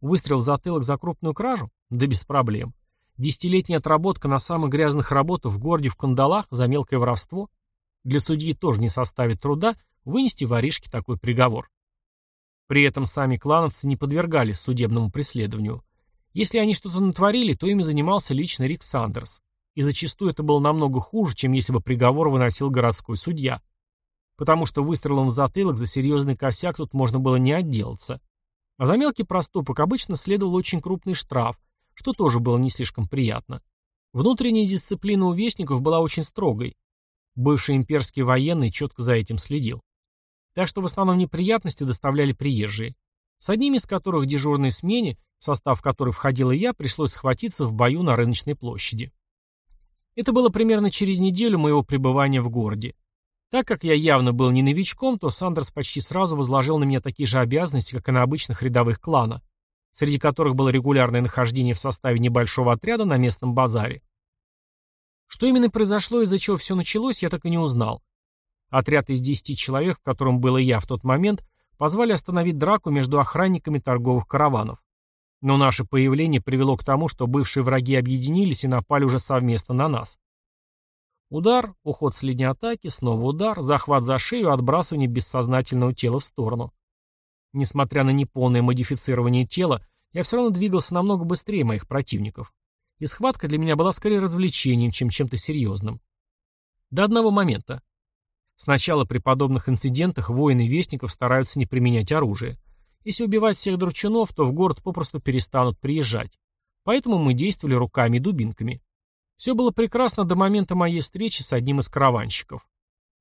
Выстрел в затылок за крупную кражу? Да без проблем. Десятилетняя отработка на самых грязных работах в городе в кандалах за мелкое воровство? Для судьи тоже не составит труда вынести воришке такой приговор. При этом сами клановцы не подвергались судебному преследованию. Если они что-то натворили, то ими занимался лично Рик Сандерс. И зачастую это было намного хуже, чем если бы приговор выносил городской судья потому что выстрелом в затылок за серьезный косяк тут можно было не отделаться. А за мелкий проступок обычно следовал очень крупный штраф, что тоже было не слишком приятно. Внутренняя дисциплина у вестников была очень строгой. Бывший имперский военный четко за этим следил. Так что в основном неприятности доставляли приезжие. С одними из которых в дежурной смене, в состав которой входила я, пришлось схватиться в бою на рыночной площади. Это было примерно через неделю моего пребывания в городе. Так как я явно был не новичком, то Сандерс почти сразу возложил на меня такие же обязанности, как и на обычных рядовых клана, среди которых было регулярное нахождение в составе небольшого отряда на местном базаре. Что именно произошло, из-за чего все началось, я так и не узнал. Отряд из десяти человек, в котором был и я в тот момент, позвали остановить драку между охранниками торговых караванов. Но наше появление привело к тому, что бывшие враги объединились и напали уже совместно на нас. Удар, уход с линии атаки, снова удар, захват за шею, отбрасывание бессознательного тела в сторону. Несмотря на неполное модифицирование тела, я все равно двигался намного быстрее моих противников. И схватка для меня была скорее развлечением, чем чем-то серьезным. До одного момента. Сначала при подобных инцидентах воины Вестников стараются не применять оружие. Если убивать всех дручунов, то в город попросту перестанут приезжать. Поэтому мы действовали руками и дубинками. Все было прекрасно до момента моей встречи с одним из караванщиков.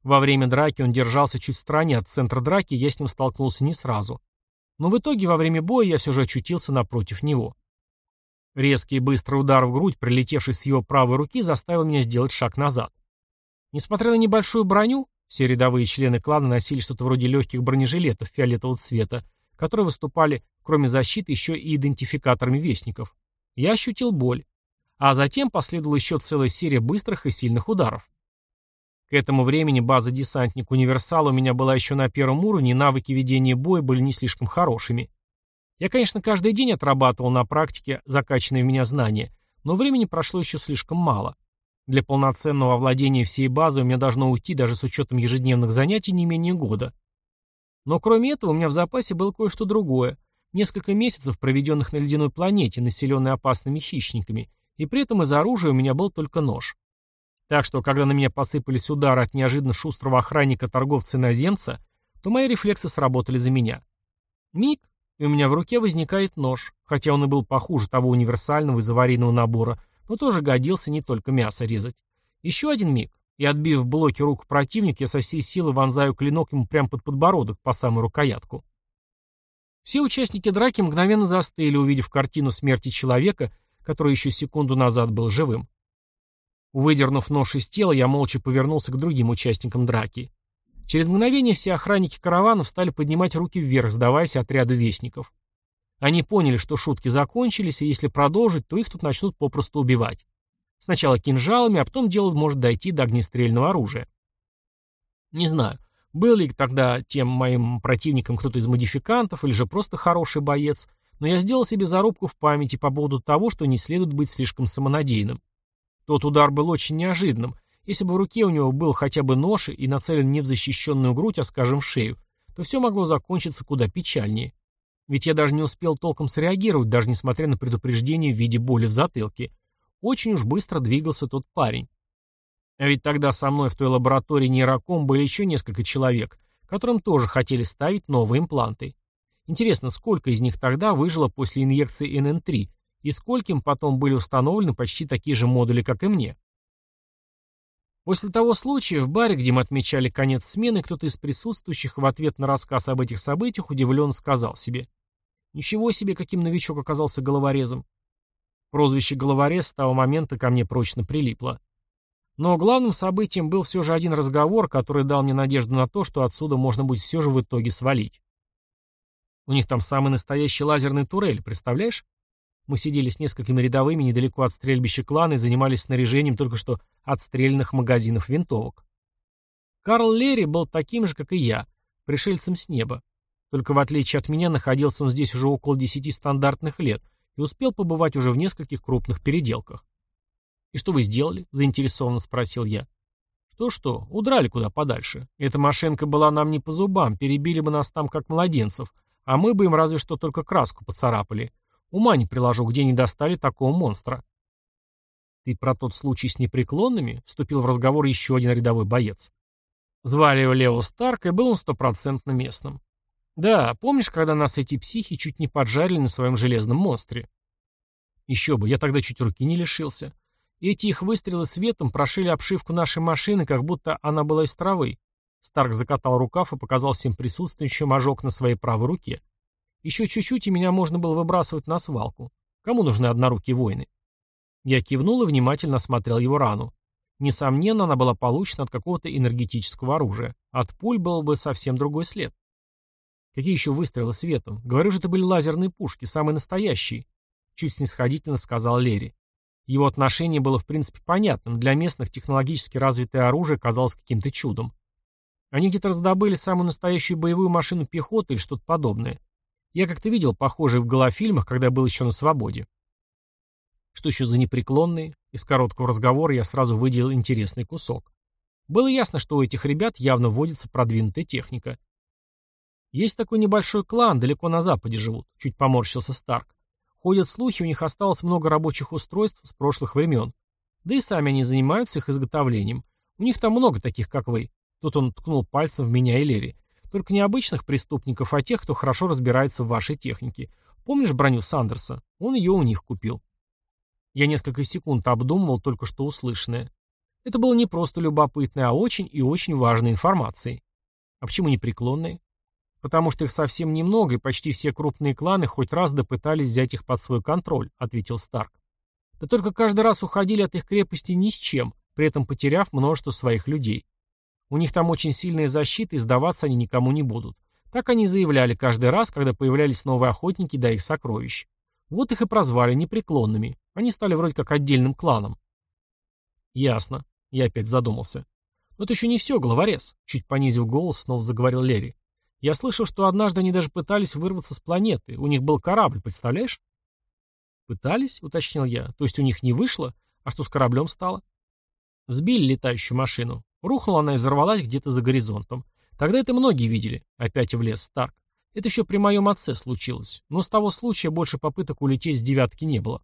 Во время драки он держался чуть в стороне от центра драки, я с ним столкнулся не сразу. Но в итоге во время боя я все же очутился напротив него. Резкий и быстрый удар в грудь, прилетевший с его правой руки, заставил меня сделать шаг назад. Несмотря на небольшую броню, все рядовые члены клана носили что-то вроде легких бронежилетов фиолетового цвета, которые выступали, кроме защиты, еще и идентификаторами вестников. Я ощутил боль. А затем последовала еще целая серия быстрых и сильных ударов. К этому времени база десантник Универсал у меня была еще на первом уровне, и навыки ведения боя были не слишком хорошими. Я, конечно, каждый день отрабатывал на практике закачанные в меня знания, но времени прошло еще слишком мало. Для полноценного овладения всей базой у меня должно уйти даже с учетом ежедневных занятий не менее года. Но кроме этого у меня в запасе было кое-что другое. Несколько месяцев, проведенных на ледяной планете, населенной опасными хищниками, и при этом из оружия у меня был только нож. Так что, когда на меня посыпались удары от неожиданно шустрого охранника-торговца-иноземца, то мои рефлексы сработали за меня. Миг, и у меня в руке возникает нож, хотя он и был похуже того универсального из аварийного набора, но тоже годился не только мясо резать. Еще один миг, и отбив в блоке руку противника, я со всей силы вонзаю клинок ему прямо под подбородок, по самую рукоятку. Все участники драки мгновенно застыли, увидев картину смерти человека, который еще секунду назад был живым. Выдернув нож из тела, я молча повернулся к другим участникам драки. Через мгновение все охранники караванов стали поднимать руки вверх, сдаваясь отряду вестников. Они поняли, что шутки закончились, и если продолжить, то их тут начнут попросту убивать. Сначала кинжалами, а потом дело может дойти до огнестрельного оружия. Не знаю, был ли тогда тем моим противником кто-то из модификантов, или же просто хороший боец, но я сделал себе зарубку в памяти по поводу того, что не следует быть слишком самонадеянным. Тот удар был очень неожиданным. Если бы в руке у него был хотя бы нож и нацелен не в защищенную грудь, а, скажем, в шею, то все могло закончиться куда печальнее. Ведь я даже не успел толком среагировать, даже несмотря на предупреждение в виде боли в затылке. Очень уж быстро двигался тот парень. А ведь тогда со мной в той лаборатории нейроком были еще несколько человек, которым тоже хотели ставить новые импланты. Интересно, сколько из них тогда выжило после инъекции НН3, и скольким потом были установлены почти такие же модули, как и мне. После того случая в баре, где мы отмечали конец смены, кто-то из присутствующих в ответ на рассказ об этих событиях удивленно сказал себе «Ничего себе, каким новичок оказался головорезом». Прозвище «головорез» с того момента ко мне прочно прилипло. Но главным событием был все же один разговор, который дал мне надежду на то, что отсюда можно будет все же в итоге свалить. У них там самый настоящий лазерный турель, представляешь? Мы сидели с несколькими рядовыми недалеко от стрельбища клана и занимались снаряжением только что отстрелянных магазинов винтовок. Карл Лерри был таким же, как и я, пришельцем с неба. Только в отличие от меня находился он здесь уже около десяти стандартных лет и успел побывать уже в нескольких крупных переделках. «И что вы сделали?» – заинтересованно спросил я. «Что-что, удрали куда подальше. Эта машинка была нам не по зубам, перебили бы нас там как младенцев, а мы бы им разве что только краску поцарапали. Ума не приложу, где не достали такого монстра». «Ты про тот случай с непреклонными?» – вступил в разговор еще один рядовой боец. Звали его Лео Старк, и был он стопроцентно местным. «Да, помнишь, когда нас эти психи чуть не поджарили на своем железном монстре?» «Еще бы, я тогда чуть руки не лишился. Эти их выстрелы светом прошили обшивку нашей машины, как будто она была из травы. Старк закатал рукав и показал всем присутствующим ожог на своей правой руке. Еще чуть-чуть, и меня можно было выбрасывать на свалку. Кому нужны однорукие воины? Я кивнул и внимательно осмотрел его рану. Несомненно, она была получена от какого-то энергетического оружия. От пуль был бы совсем другой след. Какие еще выстрелы светом? Говорю же, это были лазерные пушки, самые настоящие. Чуть снисходительно сказал Лерри. Его отношение было в принципе понятным, для местных технологически развитое оружие казалось каким-то чудом. Они где-то раздобыли самую настоящую боевую машину пехоты или что-то подобное. Я как-то видел похожие в голофильмах, когда был еще на свободе. Что еще за непреклонные? Из короткого разговора я сразу выделил интересный кусок. Было ясно, что у этих ребят явно вводится продвинутая техника. Есть такой небольшой клан, далеко на западе живут, чуть поморщился Старк. Ходят слухи, у них осталось много рабочих устройств с прошлых времен. Да и сами они занимаются их изготовлением. У них там много таких, как вы. Тут он ткнул пальцем в меня и Лерри. Только не обычных преступников, а тех, кто хорошо разбирается в вашей технике. Помнишь броню Сандерса? Он ее у них купил. Я несколько секунд обдумывал только что услышанное. Это было не просто любопытной, а очень и очень важной информацией. А почему непреклонной? «Потому что их совсем немного, и почти все крупные кланы хоть раз допытались взять их под свой контроль», — ответил Старк. «Да только каждый раз уходили от их крепости ни с чем, при этом потеряв множество своих людей. У них там очень сильная защита, и сдаваться они никому не будут. Так они заявляли каждый раз, когда появлялись новые охотники до их сокровищ. Вот их и прозвали непреклонными. Они стали вроде как отдельным кланом». «Ясно», — я опять задумался. «Но это еще не все, главорез», — чуть понизив голос, снова заговорил Лерри. Я слышал, что однажды они даже пытались вырваться с планеты. У них был корабль, представляешь? Пытались, уточнил я. То есть у них не вышло? А что с кораблем стало? Сбили летающую машину. Рухнула она и взорвалась где-то за горизонтом. Тогда это многие видели. Опять влез Старк. Это еще при моем отце случилось. Но с того случая больше попыток улететь с девятки не было.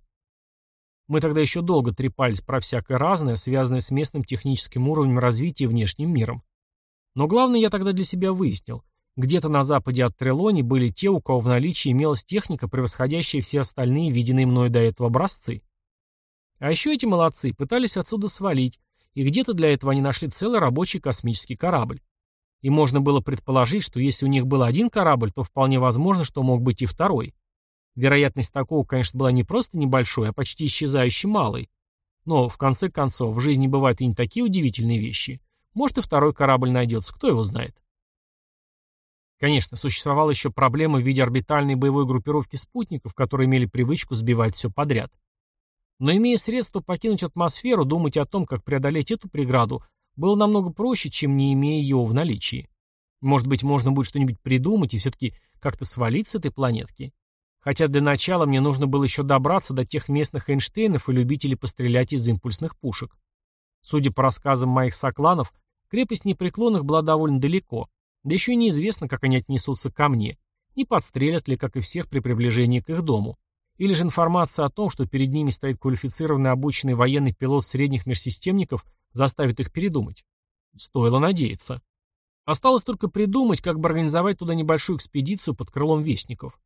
Мы тогда еще долго трепались про всякое разное, связанное с местным техническим уровнем развития и внешним миром. Но главное я тогда для себя выяснил. Где-то на западе от Трелони были те, у кого в наличии имелась техника, превосходящая все остальные виденные мной до этого образцы. А еще эти молодцы пытались отсюда свалить, и где-то для этого они нашли целый рабочий космический корабль. И можно было предположить, что если у них был один корабль, то вполне возможно, что мог быть и второй. Вероятность такого, конечно, была не просто небольшой, а почти исчезающе малой. Но, в конце концов, в жизни бывают и не такие удивительные вещи. Может, и второй корабль найдется, кто его знает. Конечно, существовала еще проблема в виде орбитальной боевой группировки спутников, которые имели привычку сбивать все подряд. Но имея средства покинуть атмосферу, думать о том, как преодолеть эту преграду, было намного проще, чем не имея его в наличии. Может быть, можно будет что-нибудь придумать и все-таки как-то свалить с этой планетки. Хотя для начала мне нужно было еще добраться до тех местных Эйнштейнов и любителей пострелять из импульсных пушек. Судя по рассказам моих сокланов, крепость непреклонных была довольно далеко, да еще и неизвестно, как они отнесутся ко мне. не подстрелят ли, как и всех, при приближении к их дому. Или же информация о том, что перед ними стоит квалифицированный обученный военный пилот средних межсистемников, заставит их передумать. Стоило надеяться. Осталось только придумать, как бы организовать туда небольшую экспедицию под крылом вестников.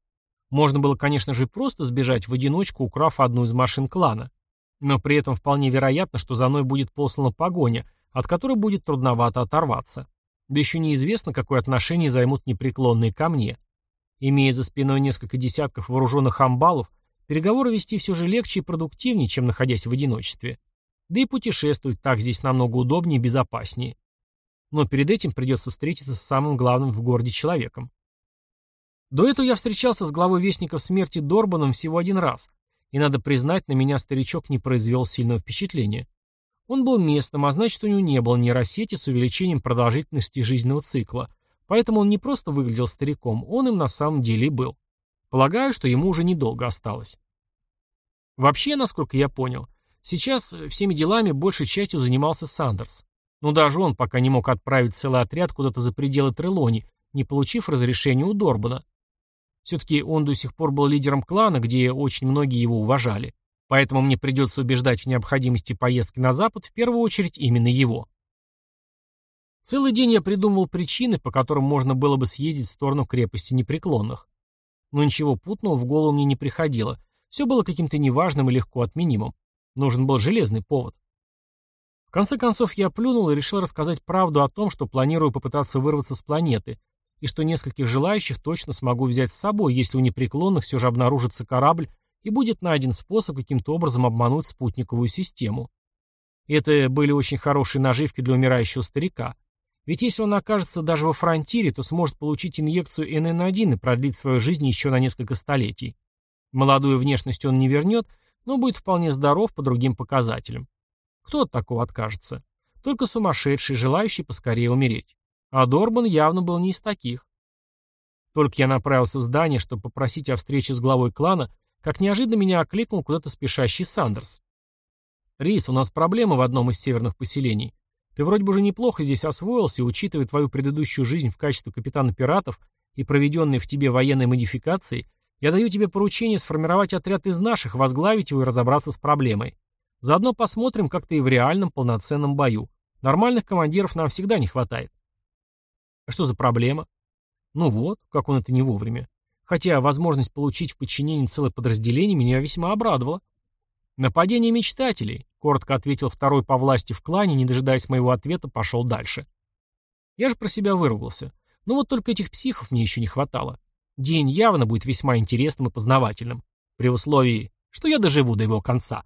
Можно было, конечно же, просто сбежать в одиночку, украв одну из машин клана. Но при этом вполне вероятно, что за мной будет послана погоня, от которой будет трудновато оторваться. Да еще неизвестно, какое отношение займут непреклонные ко мне. Имея за спиной несколько десятков вооруженных амбалов, переговоры вести все же легче и продуктивнее, чем находясь в одиночестве. Да и путешествовать так здесь намного удобнее и безопаснее. Но перед этим придется встретиться с самым главным в городе человеком. До этого я встречался с главой Вестников Смерти Дорбаном всего один раз, и, надо признать, на меня старичок не произвел сильного впечатления. Он был местным, а значит, у него не было нейросети с увеличением продолжительности жизненного цикла, поэтому он не просто выглядел стариком, он им на самом деле и был. Полагаю, что ему уже недолго осталось. Вообще, насколько я понял, сейчас всеми делами большей частью занимался Сандерс. Но даже он пока не мог отправить целый отряд куда-то за пределы Трелони, не получив разрешения у Дорбана. Все-таки он до сих пор был лидером клана, где очень многие его уважали. Поэтому мне придется убеждать в необходимости поездки на Запад в первую очередь именно его. Целый день я придумывал причины, по которым можно было бы съездить в сторону крепости непреклонных. Но ничего путного в голову мне не приходило. Все было каким-то неважным и легко отменимым. Нужен был железный повод. В конце концов я плюнул и решил рассказать правду о том, что планирую попытаться вырваться с планеты, и что нескольких желающих точно смогу взять с собой, если у непреклонных все же обнаружится корабль и будет найден способ каким-то образом обмануть спутниковую систему. Это были очень хорошие наживки для умирающего старика. Ведь если он окажется даже во фронтире, то сможет получить инъекцию НН1 и продлить свою жизнь еще на несколько столетий. Молодую внешность он не вернет, но будет вполне здоров по другим показателям. Кто от такого откажется? Только сумасшедший, желающий поскорее умереть. А Дорбан явно был не из таких. Только я направился в здание, чтобы попросить о встрече с главой клана, как неожиданно меня окликнул куда-то спешащий Сандерс. «Рис, у нас проблема в одном из северных поселений. Ты вроде бы уже неплохо здесь освоился, учитывая твою предыдущую жизнь в качестве капитана пиратов и проведенные в тебе военные модификации, я даю тебе поручение сформировать отряд из наших, возглавить его и разобраться с проблемой. Заодно посмотрим, как ты и в реальном полноценном бою. Нормальных командиров нам всегда не хватает». «А что за проблема?» «Ну вот, как он это не вовремя. Хотя возможность получить в подчинении целое подразделение меня весьма обрадовала. «Нападение мечтателей», — коротко ответил второй по власти в клане, не дожидаясь моего ответа, пошел дальше. Я же про себя выругался. Но вот только этих психов мне еще не хватало. День явно будет весьма интересным и познавательным. При условии, что я доживу до его конца.